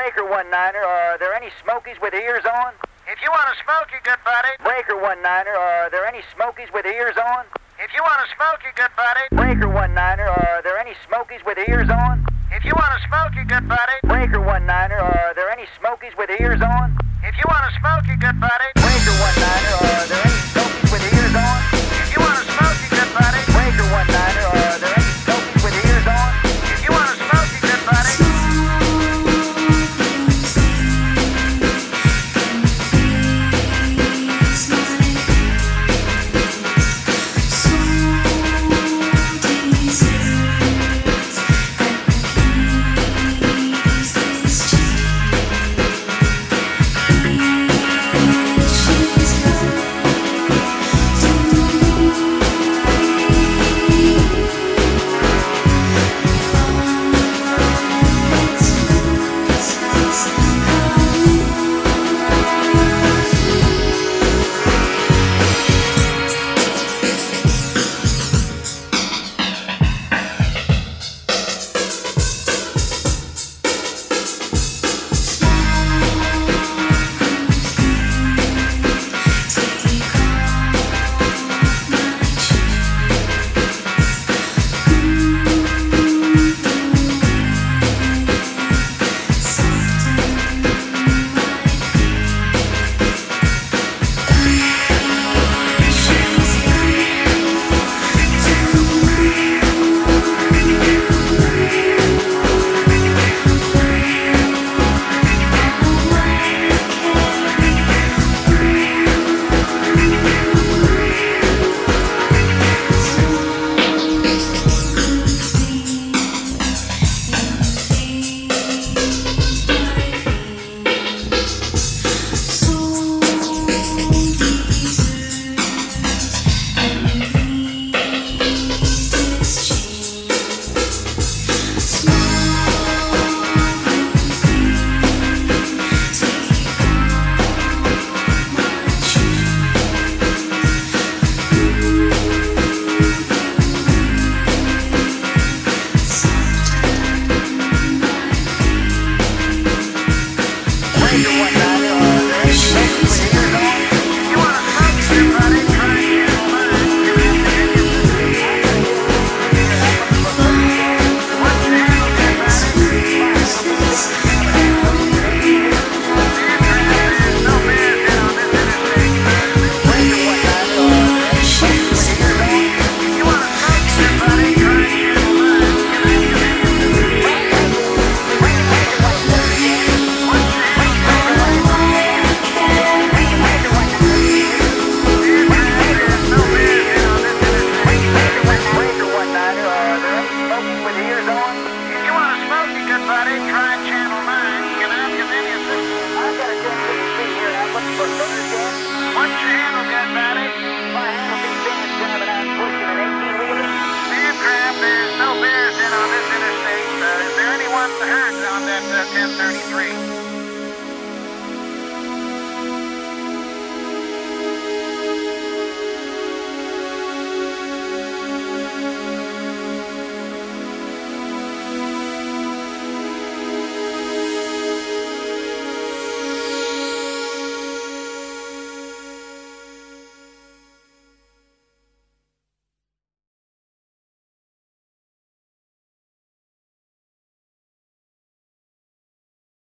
Breaker one niner, uh, are there any smokies with ears on? If you want to smoke, you good buddy. Breaker one niner, uh, are there any smokies with ears on? If you want to smoke, you good buddy. Breaker one niner, uh, are there any smokies with ears on? If you want to smoke, you good buddy. Breaker one niner, are there any smokies with ears on? If you want to smoke, you good buddy. 33.